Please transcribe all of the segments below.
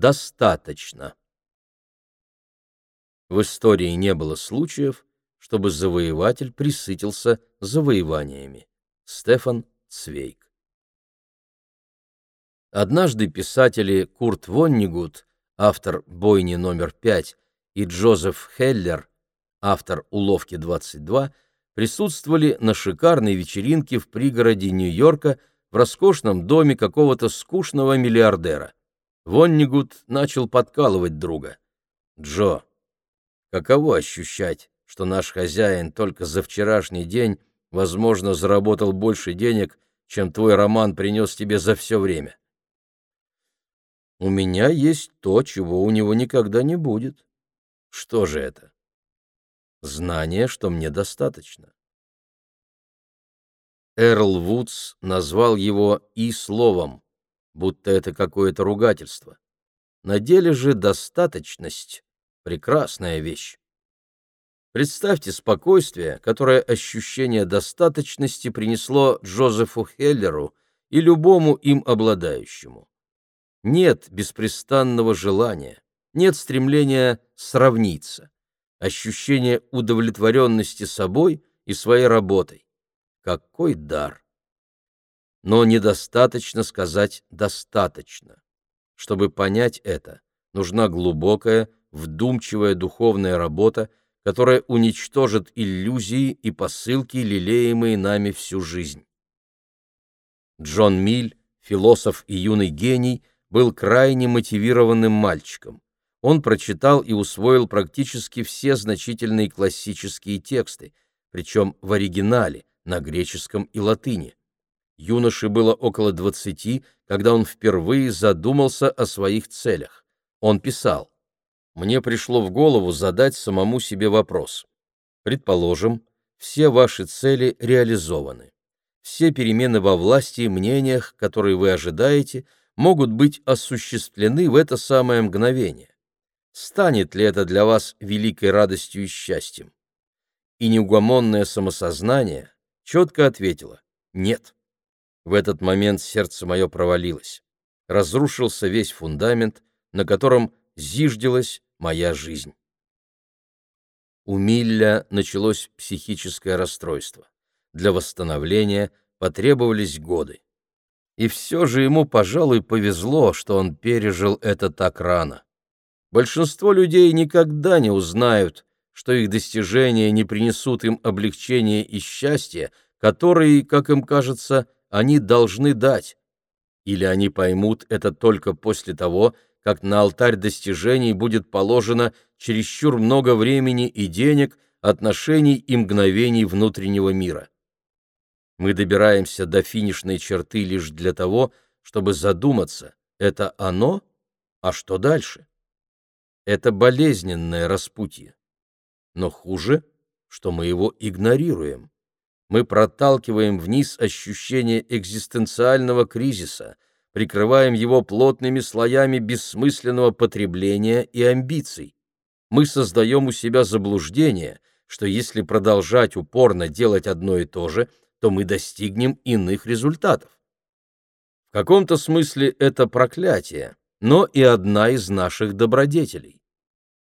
достаточно. В истории не было случаев, чтобы завоеватель присытился завоеваниями. Стефан Цвейк Однажды писатели Курт Воннигут, автор «Бойни номер пять», и Джозеф Хеллер, автор «Уловки 22», присутствовали на шикарной вечеринке в пригороде Нью-Йорка в роскошном доме какого-то скучного миллиардера. Воннигут начал подкалывать друга. «Джо, каково ощущать, что наш хозяин только за вчерашний день, возможно, заработал больше денег, чем твой роман принес тебе за все время?» «У меня есть то, чего у него никогда не будет». «Что же это?» «Знание, что мне достаточно». Эрл Вудс назвал его «и словом», будто это какое-то ругательство. На деле же достаточность — прекрасная вещь. Представьте спокойствие, которое ощущение достаточности принесло Джозефу Хеллеру и любому им обладающему. Нет беспрестанного желания, нет стремления сравниться, ощущение удовлетворенности собой и своей работой. Какой дар! Но недостаточно сказать «достаточно». Чтобы понять это, нужна глубокая, вдумчивая духовная работа, которая уничтожит иллюзии и посылки, лелеемые нами всю жизнь. Джон Миль, философ и юный гений, был крайне мотивированным мальчиком. Он прочитал и усвоил практически все значительные классические тексты, причем в оригинале, на греческом и латыни. Юноше было около двадцати, когда он впервые задумался о своих целях. Он писал, «Мне пришло в голову задать самому себе вопрос. Предположим, все ваши цели реализованы. Все перемены во власти и мнениях, которые вы ожидаете, могут быть осуществлены в это самое мгновение. Станет ли это для вас великой радостью и счастьем? И неугомонное самосознание четко ответило «нет». В этот момент сердце мое провалилось. Разрушился весь фундамент, на котором зиждилась моя жизнь. У Милля началось психическое расстройство. Для восстановления потребовались годы. И все же ему, пожалуй, повезло, что он пережил это так рано. Большинство людей никогда не узнают, что их достижения не принесут им облегчения и счастья, которые, как им кажется, они должны дать, или они поймут это только после того, как на алтарь достижений будет положено чересчур много времени и денег, отношений и мгновений внутреннего мира. Мы добираемся до финишной черты лишь для того, чтобы задуматься, это оно, а что дальше? Это болезненное распутье. Но хуже, что мы его игнорируем мы проталкиваем вниз ощущение экзистенциального кризиса, прикрываем его плотными слоями бессмысленного потребления и амбиций. Мы создаем у себя заблуждение, что если продолжать упорно делать одно и то же, то мы достигнем иных результатов. В каком-то смысле это проклятие, но и одна из наших добродетелей.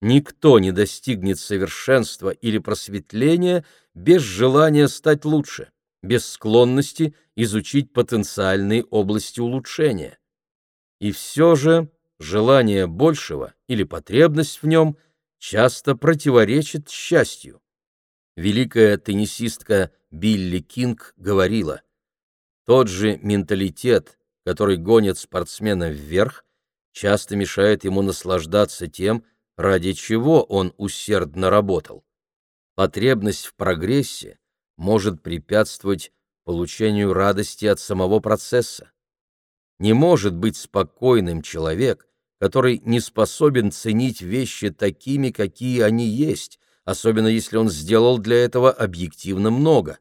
Никто не достигнет совершенства или просветления без желания стать лучше, без склонности изучить потенциальные области улучшения. И все же желание большего или потребность в нем часто противоречит счастью. Великая теннисистка Билли Кинг говорила, «Тот же менталитет, который гонит спортсмена вверх, часто мешает ему наслаждаться тем, ради чего он усердно работал. Потребность в прогрессе может препятствовать получению радости от самого процесса. Не может быть спокойным человек, который не способен ценить вещи такими, какие они есть, особенно если он сделал для этого объективно много.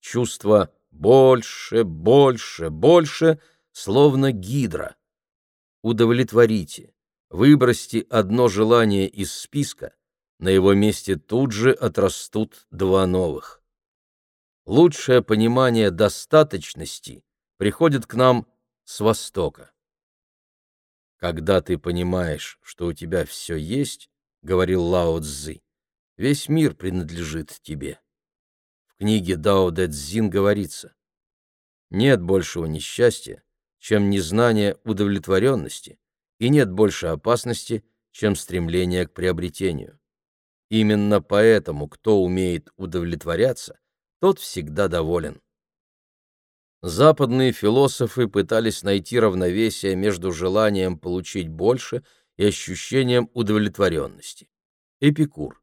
Чувство «больше, больше, больше» словно гидра. Удовлетворите, Выбросьте одно желание из списка, на его месте тут же отрастут два новых. Лучшее понимание достаточности приходит к нам с Востока. Когда ты понимаешь, что у тебя все есть, — говорил Лао Цзы, — весь мир принадлежит тебе. В книге Дао Дэ Цзин говорится, нет большего несчастья, чем незнание удовлетворенности, и нет больше опасности, чем стремление к приобретению. Именно поэтому, кто умеет удовлетворяться, тот всегда доволен. Западные философы пытались найти равновесие между желанием получить больше и ощущением удовлетворенности. Эпикур.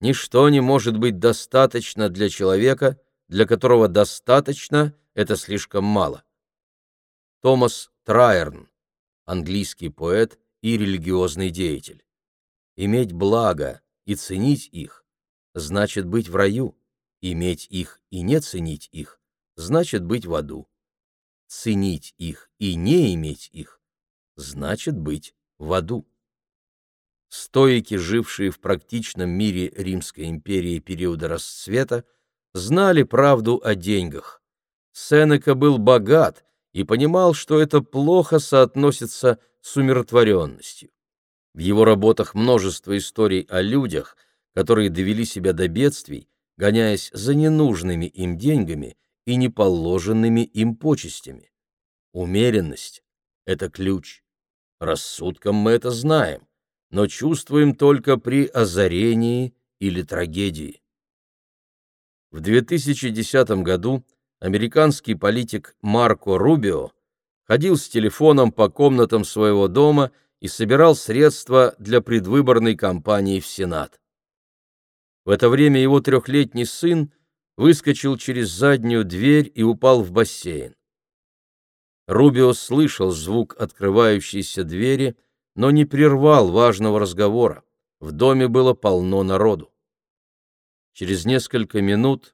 Ничто не может быть достаточно для человека, для которого достаточно — это слишком мало. Томас Трайерн, английский поэт и религиозный деятель. Иметь благо и ценить их значит быть в раю, иметь их и не ценить их значит быть в аду. Ценить их и не иметь их значит быть в аду. Стоики, жившие в практичном мире Римской империи периода расцвета, знали правду о деньгах. Сенека был богат и понимал, что это плохо соотносится с умиротворенностью. В его работах множество историй о людях, которые довели себя до бедствий, гоняясь за ненужными им деньгами и неположенными им почестями. Умеренность — это ключ. Рассудком мы это знаем, но чувствуем только при озарении или трагедии. В 2010 году американский политик Марко Рубио ходил с телефоном по комнатам своего дома и собирал средства для предвыборной кампании в Сенат. В это время его трехлетний сын выскочил через заднюю дверь и упал в бассейн. Рубио слышал звук открывающейся двери, но не прервал важного разговора. В доме было полно народу. Через несколько минут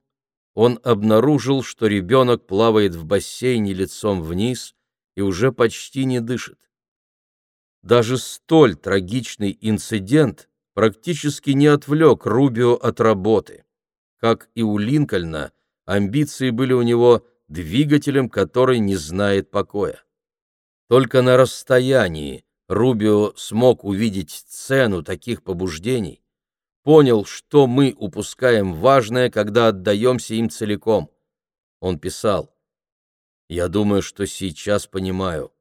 он обнаружил, что ребенок плавает в бассейне лицом вниз и уже почти не дышит. Даже столь трагичный инцидент практически не отвлек Рубио от работы. Как и у Линкольна, амбиции были у него двигателем, который не знает покоя. Только на расстоянии Рубио смог увидеть цену таких побуждений, понял, что мы упускаем важное, когда отдаемся им целиком. Он писал, «Я думаю, что сейчас понимаю.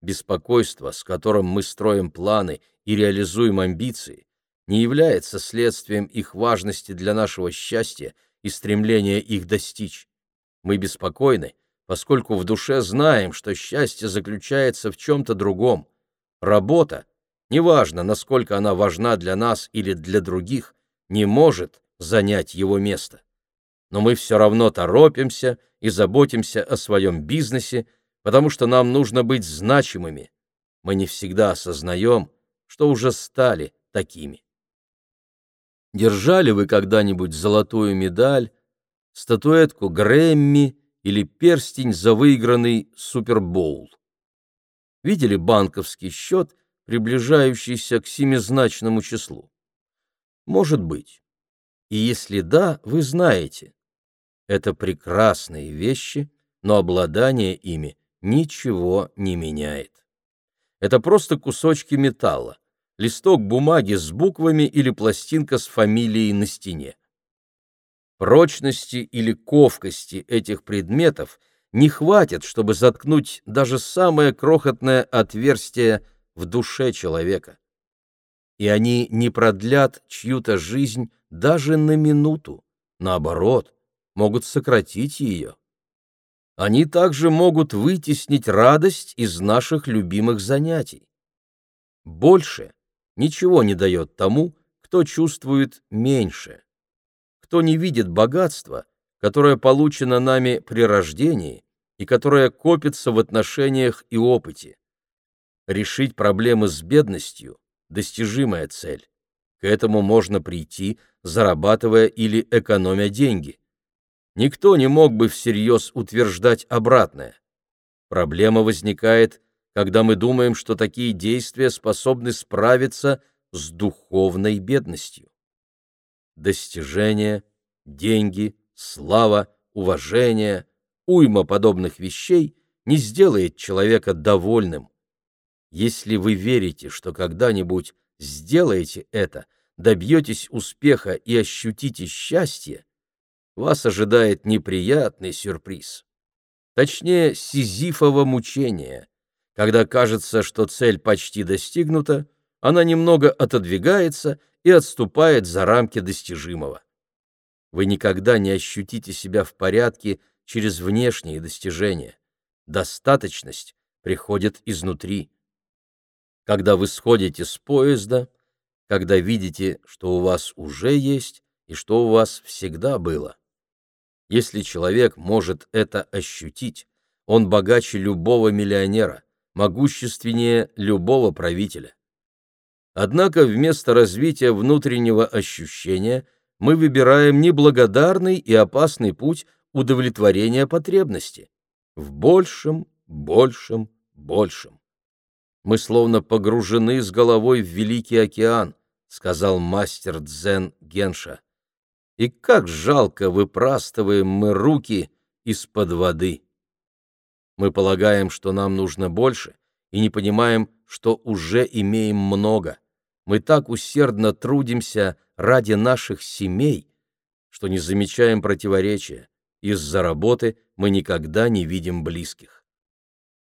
Беспокойство, с которым мы строим планы и реализуем амбиции, не является следствием их важности для нашего счастья и стремления их достичь. Мы беспокойны, поскольку в душе знаем, что счастье заключается в чем-то другом. Работа, неважно, насколько она важна для нас или для других, не может занять его место. Но мы все равно торопимся и заботимся о своем бизнесе, потому что нам нужно быть значимыми. Мы не всегда осознаем, что уже стали такими. Держали вы когда-нибудь золотую медаль, статуэтку Грэмми или перстень за выигранный Супербоул? Видели банковский счет, приближающийся к семизначному числу? Может быть. И если да, вы знаете. Это прекрасные вещи, но обладание ими ничего не меняет. Это просто кусочки металла листок бумаги с буквами или пластинка с фамилией на стене. Прочности или ковкости этих предметов не хватит, чтобы заткнуть даже самое крохотное отверстие в душе человека. И они не продлят чью-то жизнь даже на минуту, наоборот, могут сократить ее. Они также могут вытеснить радость из наших любимых занятий. Больше ничего не дает тому, кто чувствует меньше, кто не видит богатства, которое получено нами при рождении и которое копится в отношениях и опыте. Решить проблемы с бедностью – достижимая цель. К этому можно прийти, зарабатывая или экономя деньги. Никто не мог бы всерьез утверждать обратное. Проблема возникает когда мы думаем, что такие действия способны справиться с духовной бедностью. Достижения, деньги, слава, уважение, уйма подобных вещей не сделает человека довольным. Если вы верите, что когда-нибудь сделаете это, добьетесь успеха и ощутите счастье, вас ожидает неприятный сюрприз. Точнее, сизифово мучение. Когда кажется, что цель почти достигнута, она немного отодвигается и отступает за рамки достижимого. Вы никогда не ощутите себя в порядке через внешние достижения. Достаточность приходит изнутри. Когда вы сходите с поезда, когда видите, что у вас уже есть и что у вас всегда было. Если человек может это ощутить, он богаче любого миллионера, могущественнее любого правителя. Однако вместо развития внутреннего ощущения мы выбираем неблагодарный и опасный путь удовлетворения потребности в большем, большем, большем. Мы словно погружены с головой в великий океан, сказал мастер дзен Генша. И как жалко выпрастываем мы руки из-под воды. Мы полагаем, что нам нужно больше, и не понимаем, что уже имеем много. Мы так усердно трудимся ради наших семей, что не замечаем противоречия. Из-за работы мы никогда не видим близких.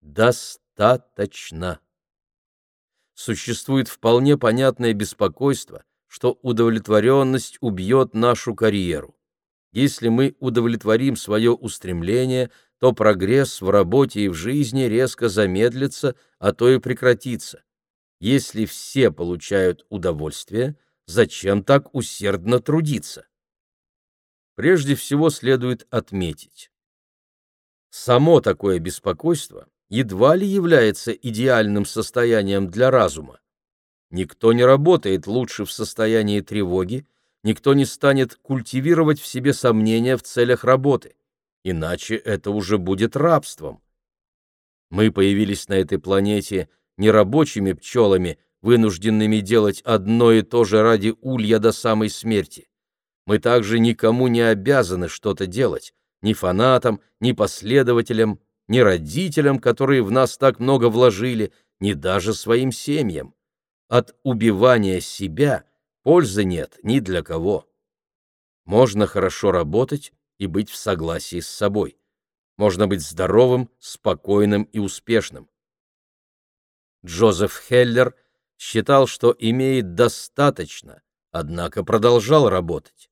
Достаточно. Существует вполне понятное беспокойство, что удовлетворенность убьет нашу карьеру. Если мы удовлетворим свое устремление, то прогресс в работе и в жизни резко замедлится, а то и прекратится. Если все получают удовольствие, зачем так усердно трудиться? Прежде всего следует отметить. Само такое беспокойство едва ли является идеальным состоянием для разума. Никто не работает лучше в состоянии тревоги, никто не станет культивировать в себе сомнения в целях работы, иначе это уже будет рабством. Мы появились на этой планете – не рабочими пчелами, вынужденными делать одно и то же ради улья до самой смерти. Мы также никому не обязаны что-то делать, ни фанатам, ни последователям, ни родителям, которые в нас так много вложили, ни даже своим семьям. От убивания себя пользы нет ни для кого. Можно хорошо работать и быть в согласии с собой. Можно быть здоровым, спокойным и успешным. Джозеф Хеллер считал, что имеет достаточно, однако продолжал работать.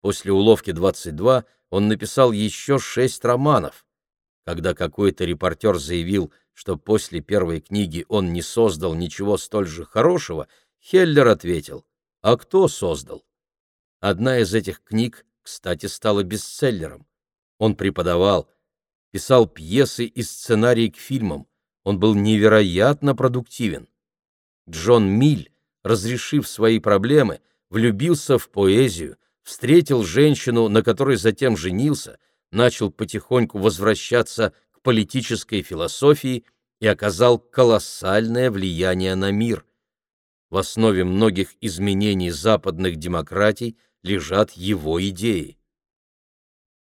После уловки 22 он написал еще шесть романов. Когда какой-то репортер заявил, что после первой книги он не создал ничего столь же хорошего, Хеллер ответил, а кто создал? Одна из этих книг, кстати, стала бестселлером. Он преподавал, писал пьесы и сценарии к фильмам, он был невероятно продуктивен. Джон Миль, разрешив свои проблемы, влюбился в поэзию, встретил женщину, на которой затем женился, начал потихоньку возвращаться к политической философии и оказал колоссальное влияние на мир. В основе многих изменений западных демократий лежат его идеи.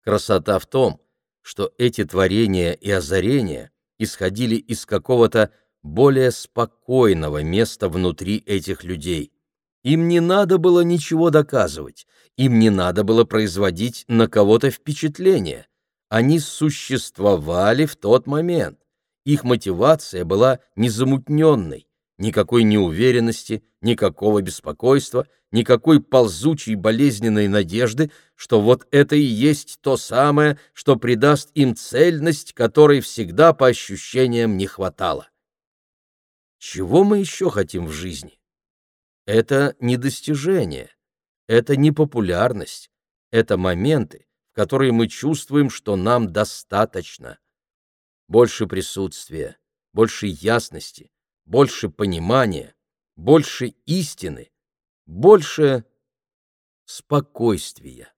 Красота в том, что эти творения и озарения исходили из какого-то более спокойного места внутри этих людей. Им не надо было ничего доказывать, им не надо было производить на кого-то впечатление. Они существовали в тот момент. Их мотивация была незамутненной, никакой неуверенности, никакого беспокойства, никакой ползучей болезненной надежды, что вот это и есть то самое, что придаст им цельность, которой всегда по ощущениям не хватало. Чего мы еще хотим в жизни? Это не достижение, это не популярность, это моменты, в которые мы чувствуем, что нам достаточно. Больше присутствия, больше ясности, больше понимания, больше истины, больше спокойствия.